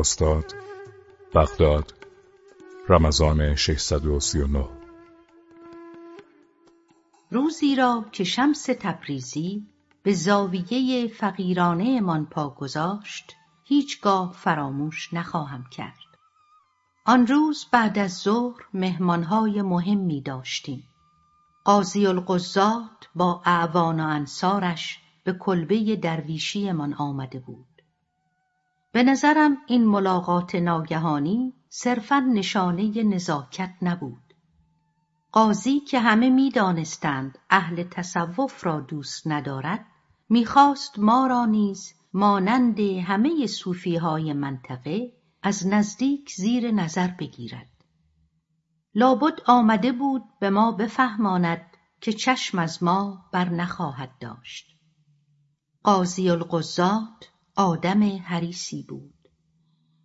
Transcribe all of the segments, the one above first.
استاد بغداد رمضان 639 روزی را که شمس تبریزی به زاویه فقیرانه من پا گذاشت هیچگاه فراموش نخواهم کرد. آن روز بعد از ظهر مهمانهای مهمی داشتیم. قاضی القضات با اعوان و انصارش به کلبه درویشیمان آمده بود. به نظرم این ملاقات ناگهانی صرفا نشانه نزاکت نبود. قاضی که همه می‌دانستند اهل تصوف را دوست ندارد می‌خواست ما را نیز مانند همه صوفیهای منطقه از نزدیک زیر نظر بگیرد. لابد آمده بود به ما بفهماند که چشم از ما بر نخواهد داشت. قاضی القضات آدم حریسی بود.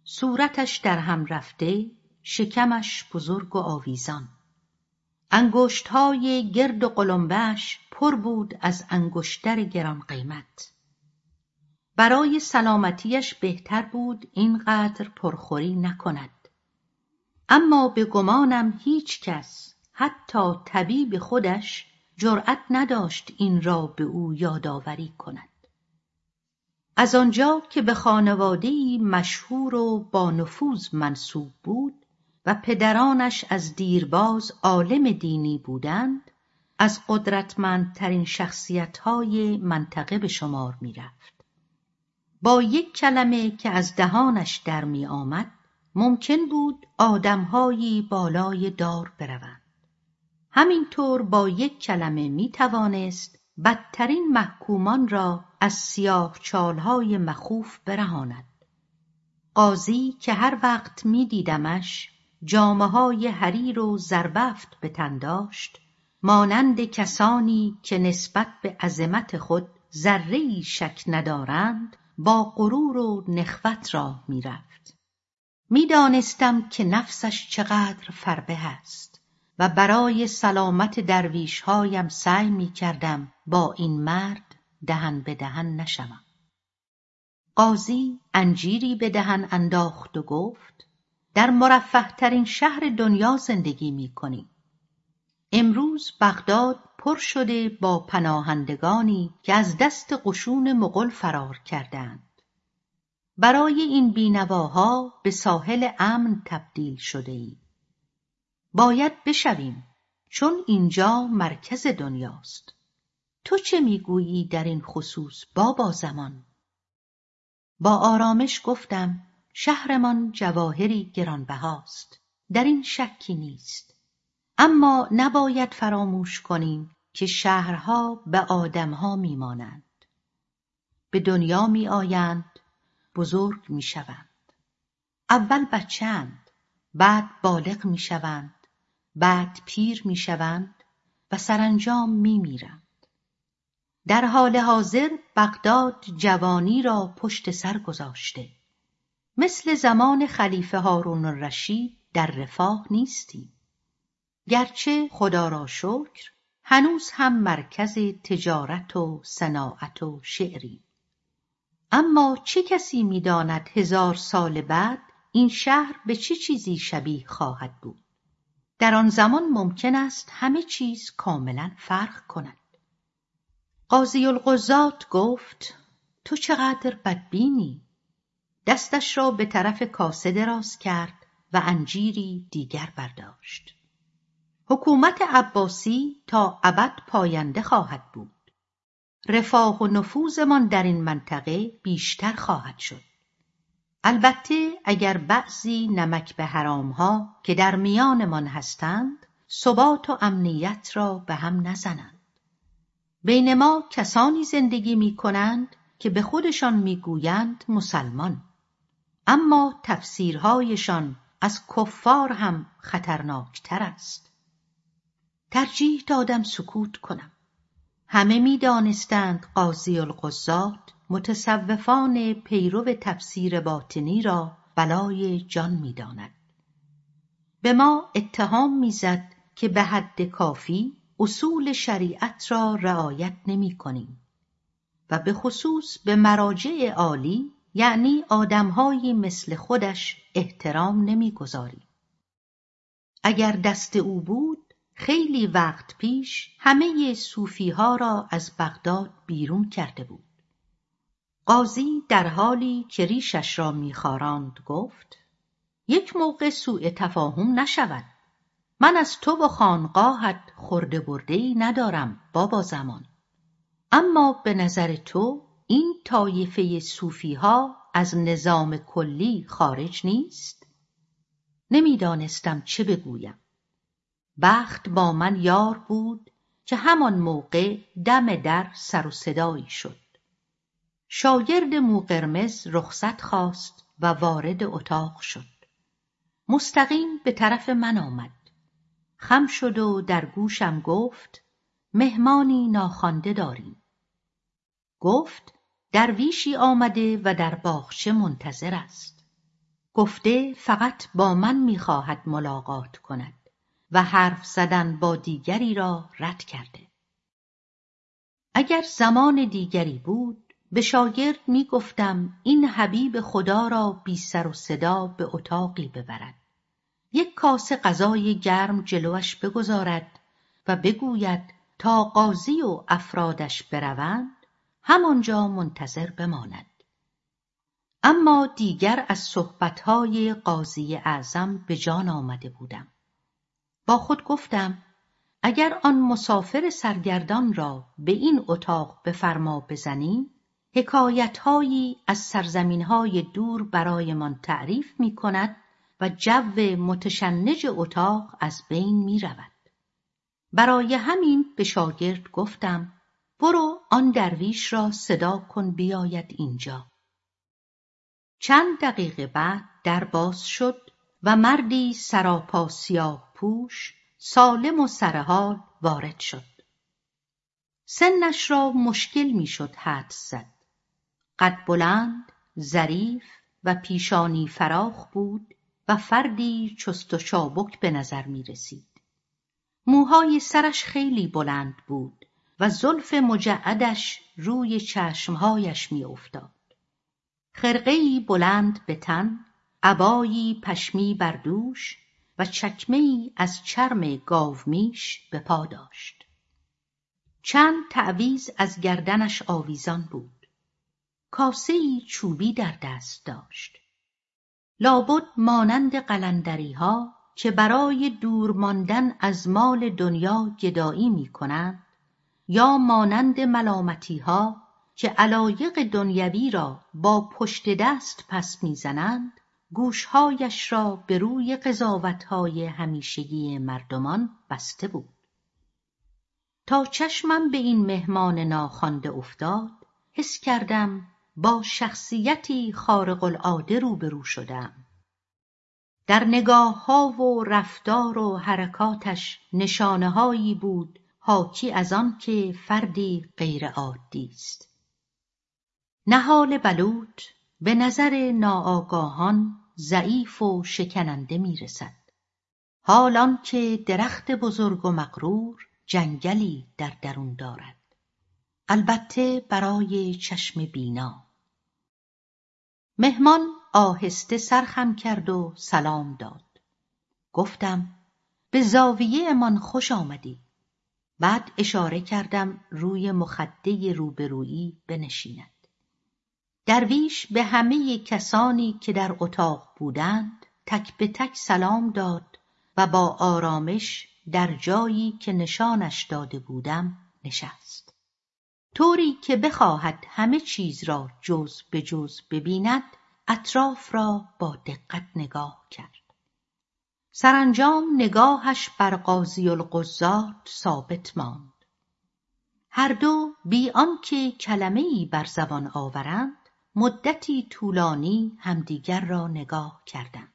صورتش در هم رفته شکمش بزرگ و آویزان. انگشتهای گرد و قلمبش پر بود از انگشتر گران قیمت. برای سلامتیش بهتر بود اینقدر پرخوری نکند. اما به گمانم هیچ کس حتی طبیب خودش جرأت نداشت این را به او یادآوری کند. از آنجا که به خانوادهای مشهور و با نفوذ منصوب بود و پدرانش از دیرباز عالم دینی بودند از قدرتمندترین شخصیتهای منطقه به شمار می‌رفت. با یک کلمه که از دهانش در می آمد ممکن بود آدمهایی بالای دار بروند. همینطور با یک کلمه می توانست بدترین محکومان را از سیاه چالهای مخوف برهاند. قاضی که هر وقت می دیدمش جامه های حریر و زربفت به تن داشت مانند کسانی که نسبت به عظمت خود ذره شک ندارند با غرور و نخوت راه می‌رفت. می‌دانستم که نفسش چقدر فربه است. و برای سلامت درویشهایم سعی می‌کردم با این مرد دهن به دهن نشوم. قاضی انجیری به دهن انداخت و گفت در مرفه ترین شهر دنیا زندگی می امروز بغداد پر شده با پناهندگانی که از دست قشون مغل فرار کردند برای این بینواها به ساحل امن تبدیل شده ای. باید بشویم چون اینجا مرکز دنیاست. تو چه می‌گویی در این خصوص بابا زمان؟ با آرامش گفتم شهرمان جواهری گرانبهاست. در این شکی نیست. اما نباید فراموش کنیم که شهرها به آدمها میمانند. به دنیا میآیند بزرگ می‌شوند. اول بچند بعد بالغ می‌شوند. بعد پیر می‌شوند و سرانجام میمیرند. در حال حاضر بغداد جوانی را پشت سر گذاشته. مثل زمان خلیفه هارون الرشید در رفاه نیستیم گرچه خدا را شکر هنوز هم مرکز تجارت و صناعت و شعری. اما چه کسی می‌داند هزار سال بعد این شهر به چه چیزی شبیه خواهد بود؟ در آن زمان ممکن است همه چیز کاملا فرق کند. قاضی القضات گفت تو چقدر بدبینی. دستش را به طرف کاسه دراز کرد و انجیری دیگر برداشت. حکومت عباسی تا ابد پاینده خواهد بود. رفاه و نفوذمان در این منطقه بیشتر خواهد شد. البته اگر بعضی نمک به حرامها که در میانمان هستند ثبات و امنیت را به هم نزنند. بین ما کسانی زندگی می کنند که به خودشان می‌گویند مسلمان. اما تفسیرهایشان از کفار هم خطرناکتر است. ترجیح دادم سکوت کنم. همه می‌دانستند قاضی القضات متصوفان پیرو تفسیر باطنی را بلای جان می‌داند. به ما اتهام می‌زد که به حد کافی اصول شریعت را رعایت نمی کنیم و به خصوص به مراجع عالی یعنی آدمهایی مثل خودش احترام نمی‌گذاری اگر دست او بود خیلی وقت پیش همه صوفی ها را از بغداد بیرون کرده بود. قاضی در حالی که ریشش را میخاراند گفت یک موقع سوء تفاهم نشود. من از تو و خانقاهت خورده برده ای ندارم بابا زمان. اما به نظر تو این طایفه صوفی ها از نظام کلی خارج نیست؟ نمی‌دانستم چه بگویم. بخت با من یار بود که همان موقع دم در سر و صدایی شد. شاگرد موقرمز رخصت خواست و وارد اتاق شد. مستقیم به طرف من آمد. خم شد و در گوشم گفت مهمانی ناخوانده داریم. گفت درویشی آمده و در باغچه منتظر است. گفته فقط با من می‌خواهد ملاقات کند. و حرف زدن با دیگری را رد کرده. اگر زمان دیگری بود به شاگرد می‌گفتم این حبیب خدا را بی سر و صدا به اتاقی ببرد. یک کاسه غذای گرم جلوش بگذارد و بگوید تا قاضی و افرادش بروند همانجا منتظر بماند. اما دیگر از صحبتهای قاضی اعظم به جان آمده بودم. با خود گفتم اگر آن مسافر سرگردان را به این اتاق به فرما بزنیم حکایتهایی از سرزمینهای دور برایمان تعریف می کند و جو متشنج اتاق از بین می رود. برای همین به شاگرد گفتم برو آن درویش را صدا کن بیاید اینجا. چند دقیقه بعد در باز شد و مردی سراپا سیاه پوش سالم و سرحال وارد شد. سنش را مشکل می‌شد حد زد. قد بلند، ظریف و پیشانی فراخ بود و فردی چست و چابک به نظر می رسید. موهای سرش خیلی بلند بود و زلف مجعدش روی چشمهایش می افتاد. خرقهی بلند به تن، عبایی پشمی بر دوش و چکمهای از چرم گاومیش به پا داشت. چند تعویز از گردنش آویزان بود. کاسهای چوبی در دست داشت. لابد مانند قلندریها که برای دور ماندن از مال دنیا گدایی می کنند یا مانند ملامتیها که علایق دنیوی را با پشت دست پس می‌زنند گوشهایش را به روی قضاوتهای همیشگی مردمان بسته بود. تا چشمم به این مهمان ناخوانده افتاد حس کردم با شخصیتی خارق العاده روبرو شدم. در نگاه ها و رفتار و حرکاتش نشانه هایی بود حاکی از آن که فردی غیر عادی است. نهال بلوط به نظر ناآگاهان ضعیف و شکننده می رسد حال که درخت بزرگ و مغرور جنگلی در درون دارد. البته برای چشم بینا. مهمان آهسته سرخم کرد و سلام داد. گفتم به زاویه امان خوش آمدی. بعد اشاره کردم روی مخده روبرویی بنشیند. درویش به همه کسانی که در اتاق بودند تک به تک سلام داد و با آرامش در جایی که نشانش داده بودم نشست. طوری که بخواهد همه چیز را جز به جز ببیند اطراف را با دقت نگاه کرد. سرانجام نگاهش بر قاضی القضات ثابت ماند. هر دو بی آنکه کلمه ای بر زبان آورند مدتی طولانی همدیگر را نگاه کردند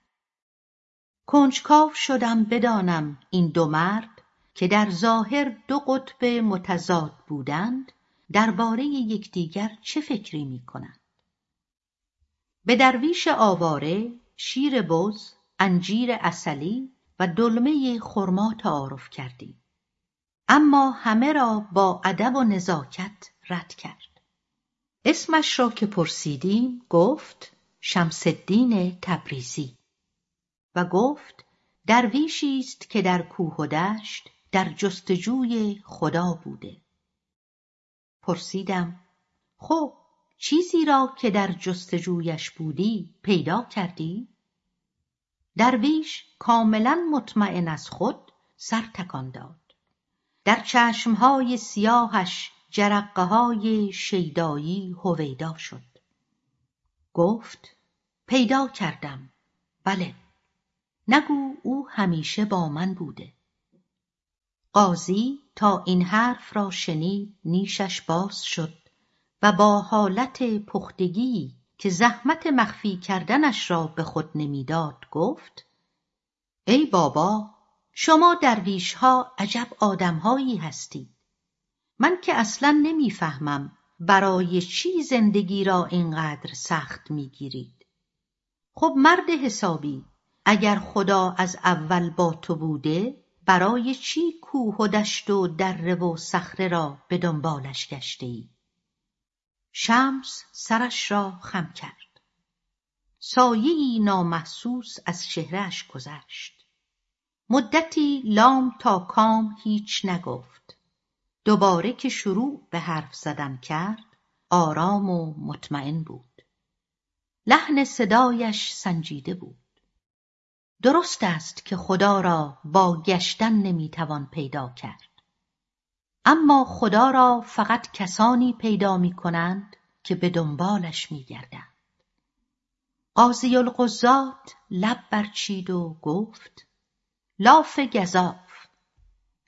کنجکاو شدم بدانم این دو مرد که در ظاهر دو قطب متضاد بودند درباره یکدیگر چه فکری می‌کنند؟ به درویش آواره شیر بز انجیر اصلی و دلمه خرما تعارف کردیم. اما همه را با ادب و نزاکت رد کرد. اسمش را که پرسیدیم گفت شمسالدین تبریزی و گفت درویشی است که در کوه و دشت در جستجوی خدا بوده. پرسیدم خب چیزی را که در جستجویش بودی پیدا کردی؟ درویش کاملا مطمئن از خود سر تکان داد. در چشمهای سیاهش جرقه های شیدایی هویدا شد. گفت پیدا کردم. بله. نگو او همیشه با من بوده. قاضی تا این حرف را شنید نیشش باز شد و با حالت پختگی که زحمت مخفی کردنش را به خود نمی‌داد گفت ای بابا شما درویشها عجب آدمهایی هستید من که اصلا نمی‌فهمم برای چی زندگی را اینقدر سخت می‌گیرید. خب مرد حسابی اگر خدا از اول با تو بوده برای چی کوه و دشت و دره و صخره را به دنبالش گشته ای؟ شمس سرش را خم کرد. سایهای نامحسوس از چهرهاش گذشت. مدتی لام تا کام هیچ نگفت. دوباره که شروع به حرف زدن کرد آرام و مطمئن بود. لحن صدایش سنجیده بود. درست است که خدا را با گشتن نمی‌توان پیدا کرد. اما خدا را فقط کسانی پیدا می کنند که به دنبالش می گردند. قاضی القضات لب برچید و گفت لاف گذاف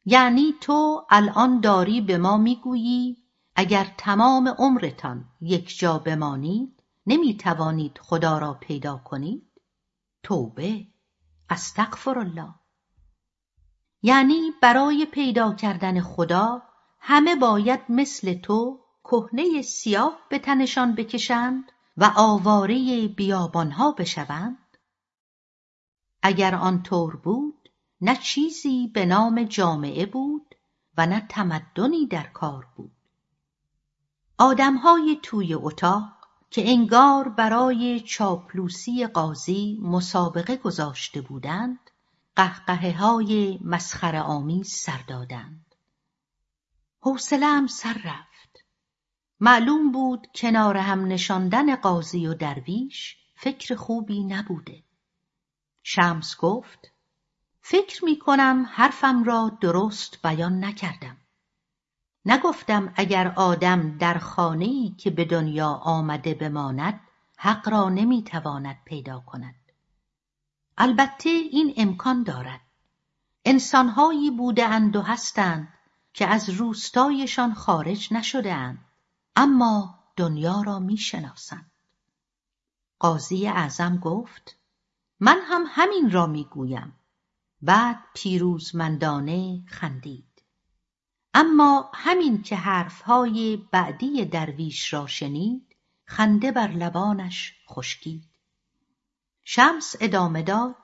یعنی تو الان داری به ما می‌گویی اگر تمام عمرتان یک جا بمانید نمی توانید خدا را پیدا کنید؟ توبه. استغفر الله یعنی برای پیدا کردن خدا همه باید مثل تو کهنه سیاه به تنشان بکشند و آواره بیابانها بشوند. اگر آنطور بود نه چیزی به نام جامعه بود و نه تمدنی در کار بود. آدمهای توی اتاق که انگار برای چاپلوسی قاضی مسابقه گذاشته بودند قهقه های مسخر آمیز سر دادند. حوصلهام سر رفت. معلوم بود کنار هم نشاندن قاضی و درویش فکر خوبی نبوده. شمس گفت فکر می کنم حرفم را درست بیان نکردم. نگفتم اگر آدم در خانهای که به دنیا آمده بماند حق را نمی‌تواند پیدا کند. البته این امکان دارد. انسانهایی بوده و هستند که از روستایشان خارج نشده اند اما دنیا را می‌شناسند. قاضی اعظم گفت من هم همین را می‌گویم. بعد پیروزمندانه خندید. اما همین که حرفهای بعدی درویش را شنید خنده بر لبانش خشکید. شمس ادامه داد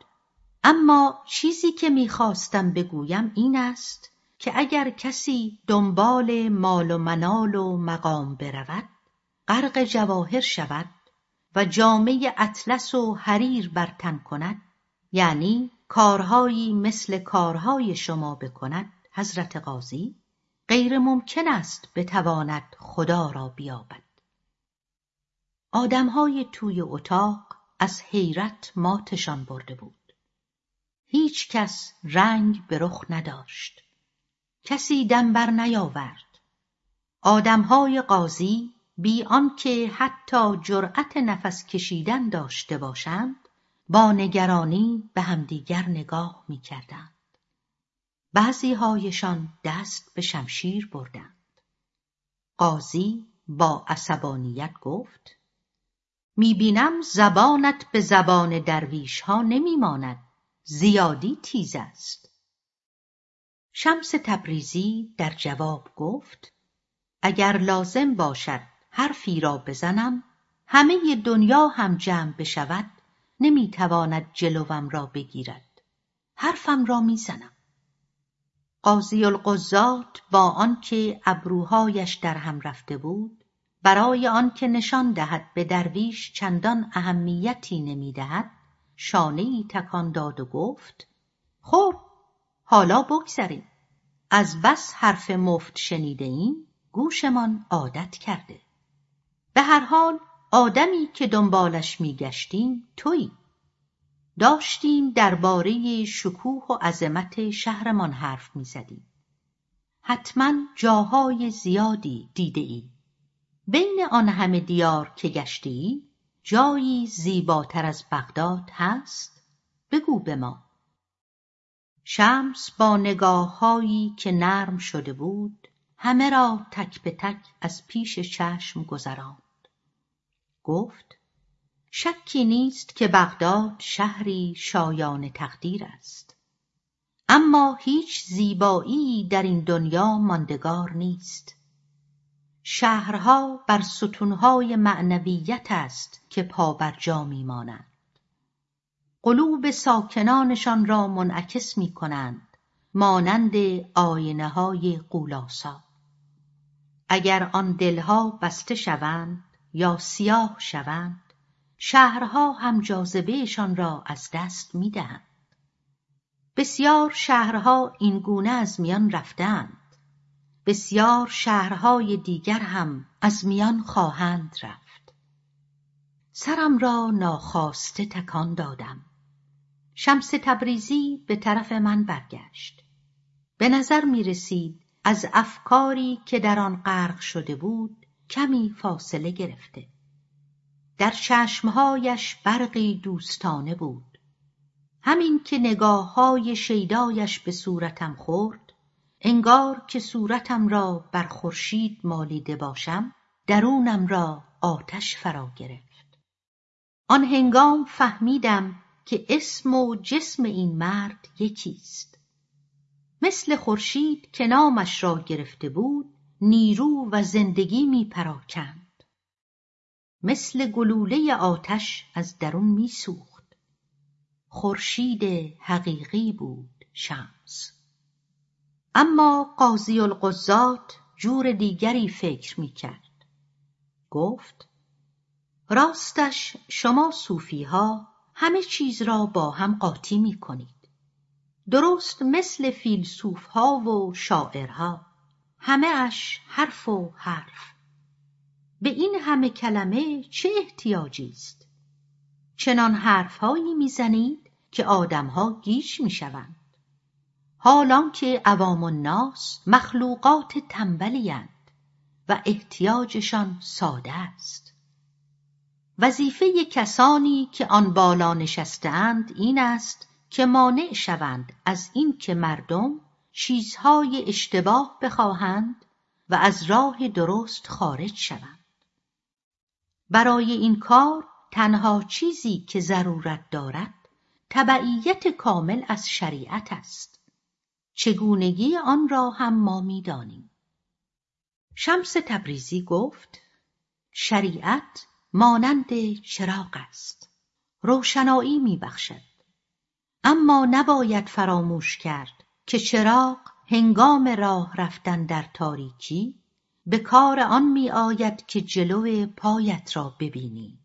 اما چیزی که می‌خواستم بگویم این است که اگر کسی دنبال مال و منال و مقام برود غرق جواهر شود و جامعه اطلس و حریر بر تن کند یعنی کارهایی مثل کارهای شما بکند حضرت قاضی غیر ممکن است بتواند خدا را بیابد. آدمهای توی اتاق از حیرت ماتشان برده بود. هیچ کس رنگ به رخ نداشت. کسی دم بر نیاورد. آدمهای قاضی بی آنکه حتی جرأت نفس کشیدن داشته باشند با نگرانی به همدیگر نگاه می‌کردند. هایشان دست به شمشیر بردند. قاضی با عصبانیت گفت می‌بینم زبانت به زبان درویش ها نمیماند زیادی تیز است. شمس تبریزی در جواب گفت اگر لازم باشد حرفی را بزنم همه دنیا هم جمع بشود نمی‌تواند جلوم را بگیرد. حرفم را می‌زنم. قاضی القضات با آنکه ابروهایش در هم رفته بود برای آنکه نشان دهد به درویش چندان اهمیتی نمی‌دهد شانه ای تکان داد و گفت خب حالا بگذریم. از بس حرف مفت شنیده ایم گوشمان عادت کرده. به هر حال آدمی که دنبالش میگشتیم تویی. داشتیم درباره شکوه و عظمت شهرمان حرف می‌زدیم. حتما جاهای زیادی دیده ای بین آن همه دیار که گشتی جایی زیباتر از بغداد هست؟ بگو به ما. شمس با نگاههایی که نرم شده بود همه را تک به تک از پیش چشم گذراند. گفت شکی نیست که بغداد شهری شایان تقدیر است. اما هیچ زیبایی در این دنیا ماندگار نیست. شهرها بر ستونهای معنویت است که پابرجا میمانند. قلوب ساکنانشان را منعکس می کنند مانند آینه های قولاسا. اگر آن دلها بسته شوند یا سیاه شوند شهرها هم جاذبهشان را از دست می‌دهند. بسیار شهرها این گونه از میان رفتند. بسیار شهرهای دیگر هم از میان خواهند رفت. سرم را ناخواسته تکان دادم. شمس تبریزی به طرف من برگشت. به نظر می رسید از افکاری که در آن غرق شده بود کمی فاصله گرفته. در چشمهایش برقی دوستانه بود. همین که نگاه های شیدایش به صورتم خورد انگار که صورتم را بر خورشید مالیده باشم درونم را آتش فرا گرفت. آن هنگام فهمیدم که اسم و جسم این مرد یکیست. مثل خورشید که نامش را گرفته بود نیرو و زندگی می پراکند مثل گلوله آتش از درون میسوخت. خورشید حقیقی بود شمس. اما قاضی القضات جور دیگری فکر می‌کرد. گفت راستش شما صوفیها همه چیز را با هم قاطی می کنید. درست مثل فیلسوفها و شاعرها. همه اش حرف و حرف. به این همه کلمه چه احتیاجی است؟ چنان حرفهایی می‌زنید که آدمها گیج می‌شوند. حالان که عوام الناس مخلوقات تنبلیاند و احتیاجشان ساده است. وظیفه کسانی که آن بالا نشستهاند این است که مانع شوند از این که مردم چیزهای اشتباه بخواهند و از راه درست خارج شوند. برای این کار تنها چیزی که ضرورت دارد تبعیت کامل از شریعت است. چگونگی آن را هم ما می‌دانیم. شمس تبریزی گفت شریعت مانند چراغ است. روشنایی میبخشد. اما نباید فراموش کرد که چراغ هنگام راه رفتن در تاریکی به کار آن می آید که جلو پایت را ببینی.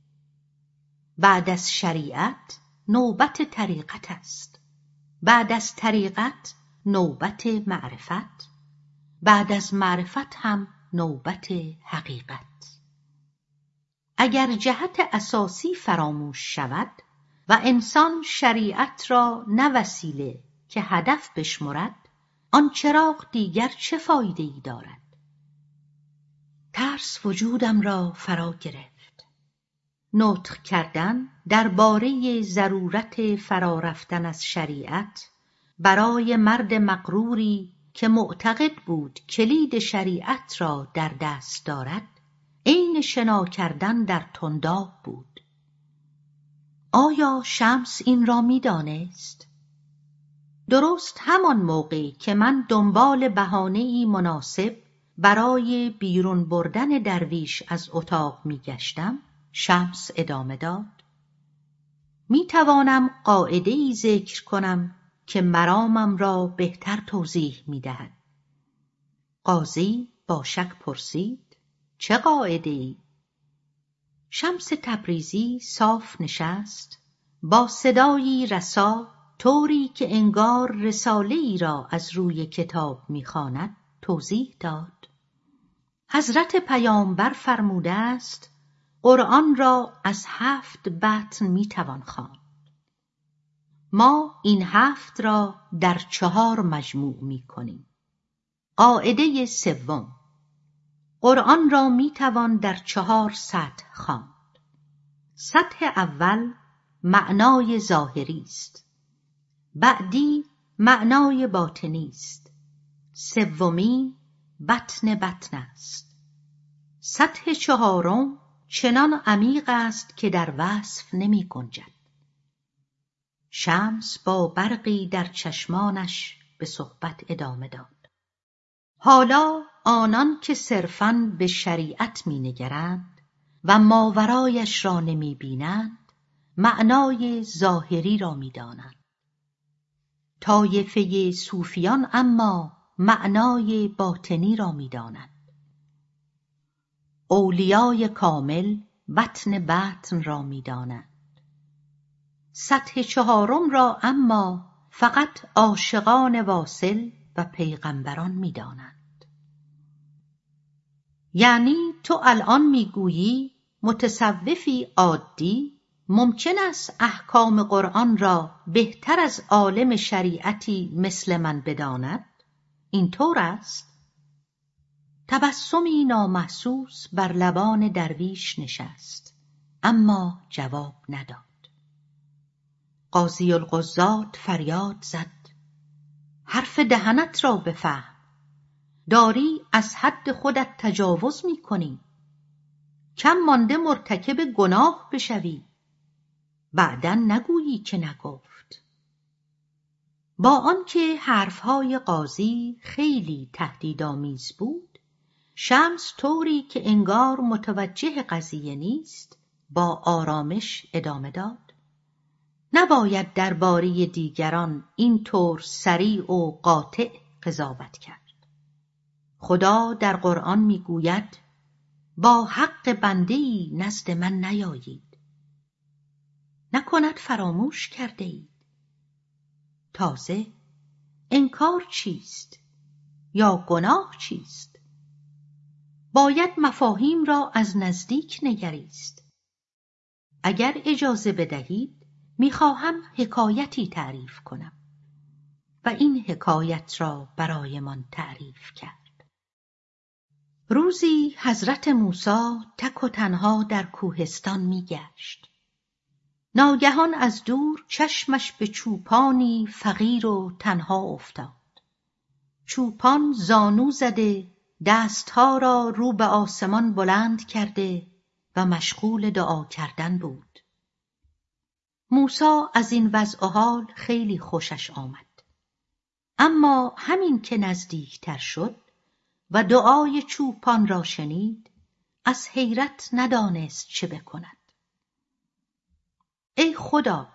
بعد از شریعت نوبت طریقت است. بعد از طریقت نوبت معرفت. بعد از معرفت هم نوبت حقیقت. اگر جهت اساسی فراموش شود و انسان شریعت را نه وسیله که هدف بشمرد آن چراغ دیگر چه فایده ای دارد؟ ترس وجودم را فرا گرفت. نطق کردن درباره ضرورت فرارفتن از شریعت برای مرد مقروری که معتقد بود کلید شریعت را در دست دارد عین شنا کردن در تنداب بود. آیا شمس این را می‌دانست؟ درست همان موقعی که من دنبال بهانهای مناسب برای بیرون بردن درویش از اتاق میگشتم شمس ادامه داد می توانم قاعده ای ذکر کنم که مرامم را بهتر توضیح می دهد. قاضی با شک پرسید چه قاعده ای؟ شمس تبریزی صاف نشست با صدایی رسا طوری که انگار رساله ای را از روی کتاب می‌خواند توضیح داد. حضرت پیامبر فرموده است قرآن را از هفت بطن می‌توان خواند. ما این هفت را در چهار مجموع می‌کنیم. قاعده سوم. قرآن را می‌توان در چهار سطح خواند. سطح اول معنای ظاهری است. بعدی معنای باطنی است. سومی بطن بطن است. سطح چهارم چنان عمیق است که در وصف نمی گنجد. شمس با برقی در چشمانش به صحبت ادامه داد. حالا آنان که صرفا به شریعت مینگرند و ماورایش را نمی بینند معنای ظاهری را می‌دانند طایفه صوفیان اما معنای باطنی را می‌دانند اولیای کامل بطن بطن را می‌دانند سطح چهارم را اما فقط عاشقان واصل و پیغمبران می‌دانند. یعنی تو الان می‌گویی متصوفی عادی ممکن است احکام قرآن را بهتر از عالم شریعتی مثل من بداند؟ اینطور است. تبسمی نامحسوس بر لبان درویش نشست اما جواب نداد. قاضی القضات فریاد زد حرف دهنت را بفهم. داری از حد خودت تجاوز می کم مانده مرتکب گناه بشوی. بعدا نگویی که نگفت. با آنکه حرفهای قاضی خیلی تهدیدآمیز بود شمس طوری که انگار متوجه قضیه نیست با آرامش ادامه داد. نباید درباره دیگران این طور سریع و قاطع قضاوت کرد. خدا در قرآن می‌گوید با حق بنده ای نزد من نیایید نکند فراموش کرده اید تازه انکار چیست؟ یا گناه چیست؟ باید مفاهیم را از نزدیک نگریست. اگر اجازه بدهید می‌خواهم حکایتی تعریف کنم. و این حکایت را برایمان تعریف کرد. روزی حضرت موسی تک و تنها در کوهستان میگشت. ناگهان از دور چشمش به چوپانی فقیر و تنها افتاد. چوپان زانو زده دستها را رو به آسمان بلند کرده و مشغول دعا کردن بود. موسا از این وضع و حال خیلی خوشش آمد. اما همین که نزدیکتر شد و دعای چوپان را شنید از حیرت ندانست چه بکند. ای خدا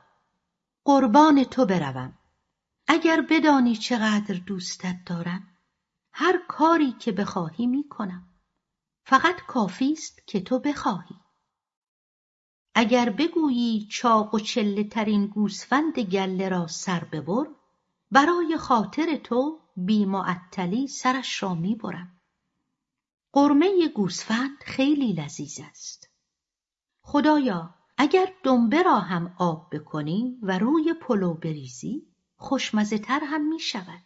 قربان تو بروم. اگر بدانی چقدر دوستت دارم هر کاری که بخواهی می‌کنم. فقط کافی است که تو بخواهی. اگر بگویی چاق و چله ترین گوسفند گله را سر ببر برای خاطر تو بی معطلی سرش را می‌برم. قرمه گوسفند خیلی لذیذ است. خدایا اگر دنبه را هم آب بکنی و روی پلو بریزی خوشمزه تر هم می شود.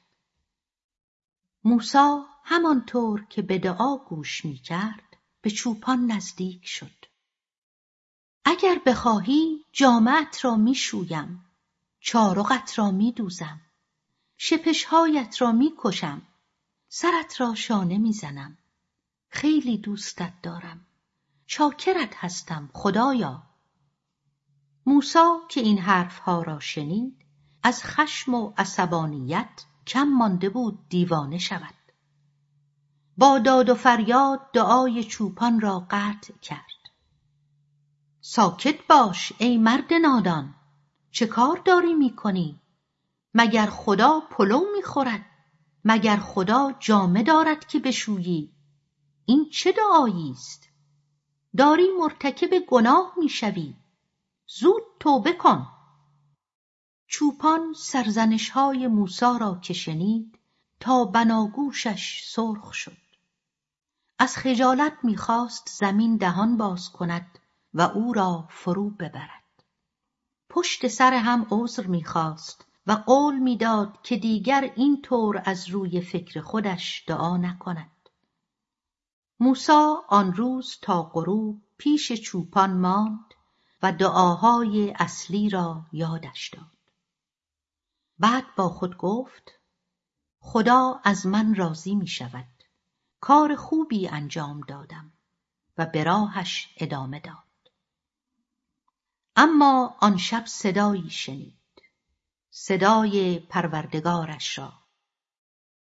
موسا همانطور که به دعا گوش می کرد به چوپان نزدیک شد. اگر بخواهی جامعت را می‌شویم چارقت را میدوزم شپشهایت را می‌کشم سرت را شانه می‌زنم خیلی دوستت دارم چاکرت هستم خدایا موسا که این حرفها را شنید از خشم و عصبانیت کم مانده بود دیوانه شود. با داد و فریاد دعای چوپان را قطع کرد. ساکت باش ای مرد نادان چه کار داری می‌کنی؟ مگر خدا پلو می‌خورد؟ مگر خدا جامه دارد که بشویی؟ این چه دعایی است؟ داری مرتکب گناه می‌شوی. زود توبه کن. چوپان سرزنش های موسا را که شنید تا بناگوشش سرخ شد. از خجالت می‌خواست زمین دهان باز کند و او را فرو ببرد. پشت سر هم عذر می‌خواست و قول می‌داد که دیگر این طور از روی فکر خودش دعا نکند. موسا آن روز تا غروب پیش چوپان ماند و دعاهای اصلی را یادش داد. بعد با خود گفت خدا از من راضی می شود. کار خوبی انجام دادم و به راهش ادامه داد. اما آن شب صدایی شنید. صدای پروردگارش را.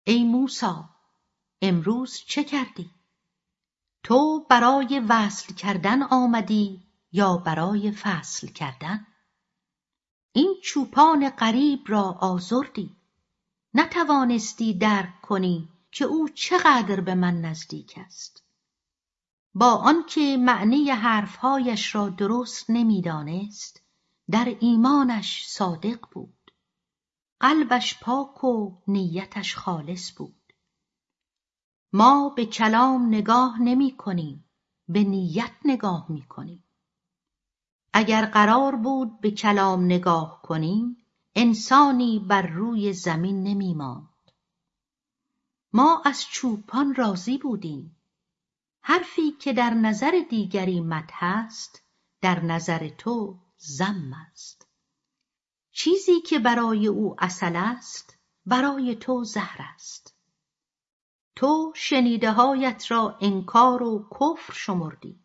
ای موسا امروز چه کردی؟ تو برای وصل کردن آمدی یا برای فصل کردن. این چوپان غریب را آزردی. نتوانستی درک کنی که او چقدر به من نزدیک است. با آنکه معنی حرفهایش را درست نمی‌دانست در ایمانش صادق بود. قلبش پاک و نیتش خالص بود. ما به کلام نگاه نمی کنیم به نیت نگاه می کنیم اگر قرار بود به کلام نگاه کنیم انسانی بر روی زمین نمی ماند. ما از چوپان راضی بودیم. حرفی که در نظر دیگری مدح است در نظر تو زم است. چیزی که برای او اصل است برای تو زهر است. تو شنیدههایت را انکار و کفر شمردی.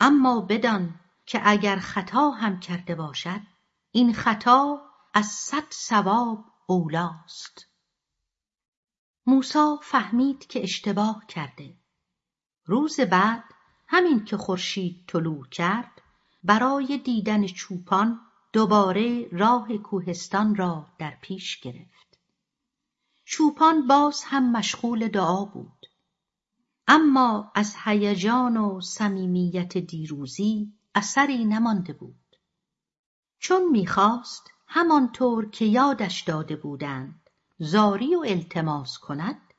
اما بدان که اگر خطا هم کرده باشد این خطا از صد ثواب اولاست. موسی فهمید که اشتباه کرده. روز بعد همین که خورشید طلوع کرد برای دیدن چوپان دوباره راه کوهستان را در پیش گرفت. چوپان باز هم مشغول دعا بود. اما از هیجان و صمیمیت دیروزی اثری نمانده بود چون می‌خواست همانطور که یادش داده بودند زاری و التماس کند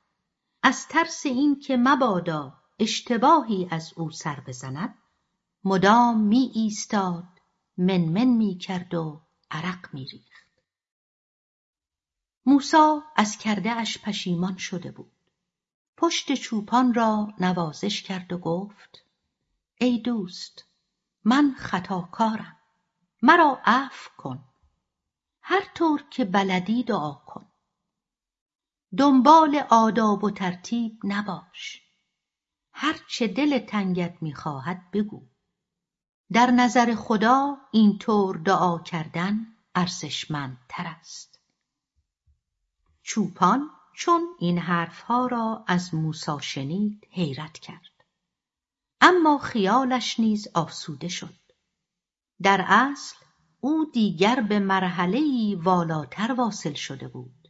از ترس اینکه مبادا اشتباهی از او سر بزند مدام می ایستاد منمن می کرد و عرق می ریخت. موسا از کرده اش پشیمان شده بود. پشت چوپان را نوازش کرد و گفت ای دوست من خطاکارم. مرا عفو کن. هر طور که بلدی دعا کن. دنبال آداب و ترتیب نباش. هر چه دل تنگت می‌خواهد بگو. در نظر خدا این طور دعا کردن ارزشمندتر است. چوپان چون این حرفها را از موسی شنید حیرت کرد. اما خیالش نیز آسوده شد. در اصل او دیگر به مرحلهای والاتر واصل شده بود.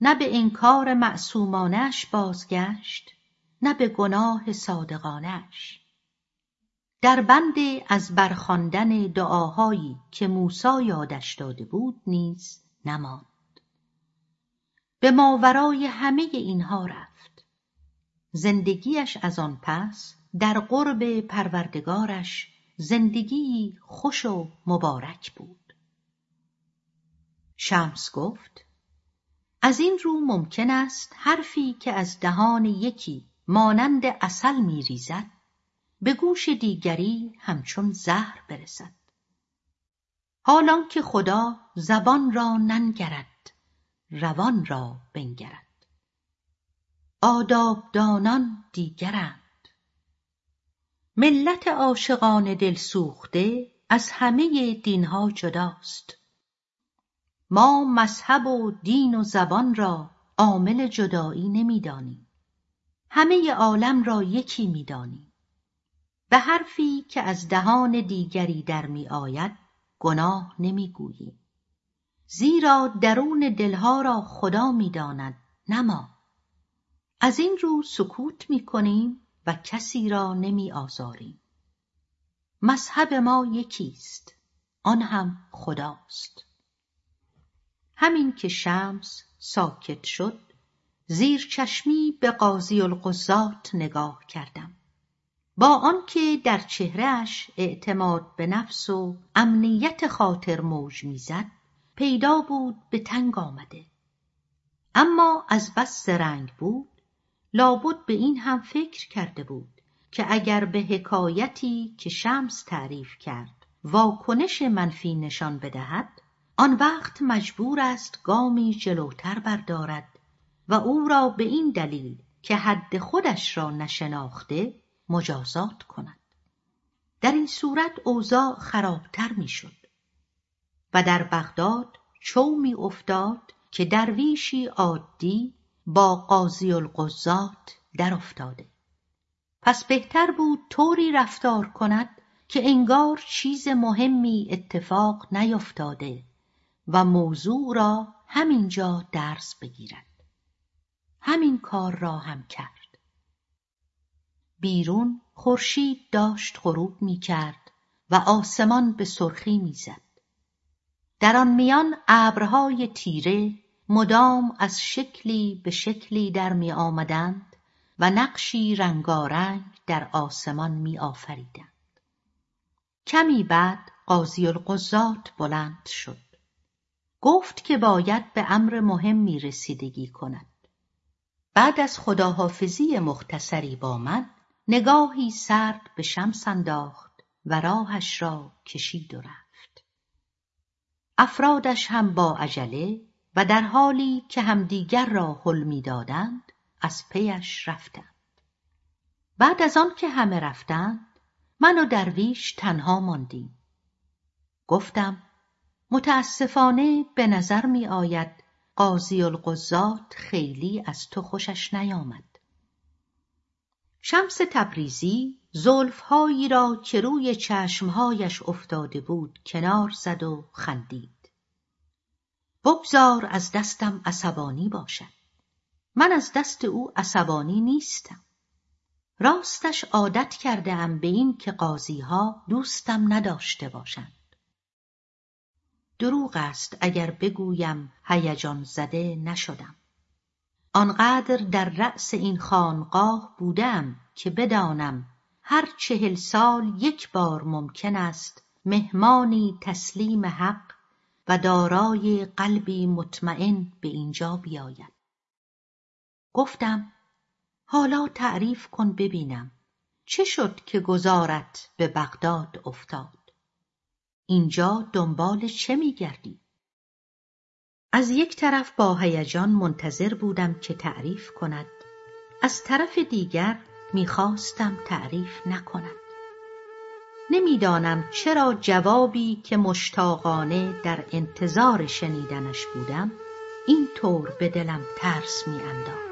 نه به انکار معصومانش بازگشت نه به گناه صادقانش در بند از برخواندن دعاهایی که موسی یادش داده بود نیز نماند. به ماورای همه اینها رفت. زندگیش از آن پس در قرب پروردگارش زندگی خوش و مبارک بود. شمس گفت از این رو ممکن است حرفی که از دهان یکی مانند اصل میریزد به گوش دیگری همچون زهر برسد. حالان که خدا زبان را ننگرد روان را بنگرد. آدابدانان دیگرند. ملت عاشقان دلسوخته از همه دینها جداست. ما مذهب و دین و زبان را عامل جدایی نمی‌دانیم. همه عالم را یکی می‌دانیم. به حرفی که از دهان دیگری در میآید گناه نمی‌گوییم. زیرا درون دلها را خدا می‌داند نه ما. از این رو سکوت می کنیم و کسی را نمی آزاریم. مذهب ما یکیست آن هم خداست. همین که شمس ساکت شد زیر چشمی به قاضی القضات نگاه کردم. با آنکه در چهرهش اعتماد به نفس و امنیت خاطر موج می‌زد پیدا بود به تنگ آمده. اما از بس رنگ بود لابد به این هم فکر کرده بود که اگر به حکایتی که شمس تعریف کرد واکنش منفی نشان بدهد آن وقت مجبور است گامی جلوتر بردارد و او را به این دلیل که حد خودش را نشناخته مجازات کند. در این صورت اوضاع خرابتر می‌شد و در بغداد چومی افتاد که درویشی عادی با قاضی در افتاده پس بهتر بود طوری رفتار کند که انگار چیز مهمی اتفاق نیفتاده و موضوع را همینجا درس بگیرد. همین کار را هم کرد. بیرون خورشید داشت غروب می کرد و آسمان به سرخی می‌زد. در آن میان ابرهای تیره مدام از شکلی به شکلی در می آمدند و نقشی رنگارنگ در آسمان می آفریدند. کمی بعد قاضی القضات بلند شد. گفت که باید به امر مهمی رسیدگی کند. بعد از خداحافظی مختصری با من نگاهی سرد به شمس انداخت و راهش را کشید و رفت. افرادش هم با عجله و در حالی که همدیگر را حل می‌دادند از پیش رفتند. بعد از آن که همه رفتند من و درویش تنها ماندیم. گفتم متاسفانه به نظر می آید قاضی القضات خیلی از تو خوشش نیامد. شمس تبریزی زلفهایی را که روی چشمهایش افتاده بود کنار زد و خندید. بگذار از دستم عصبانی باشد. من از دست او عصبانی نیستم. راستش عادت کرده ام به این که قاضیها دوستم نداشته باشند. دروغ است اگر بگویم هیجان زده نشدم آنقدر در رأس این خانقاه بودم که بدانم هر چهل سال یک بار ممکن است مهمانی تسلیم حق و دارای قلبی مطمئن به اینجا بیاید. گفتم حالا تعریف کن ببینم چه شد که گذارت به بغداد افتاد؟ اینجا دنبال چه میگردی؟ از یک طرف با هیجان منتظر بودم که تعریف کند از طرف دیگر می‌خواستم تعریف نکند. نمی‌دانم چرا جوابی که مشتاقانه در انتظار شنیدنش بودم این طور به دلم ترس میانداخت.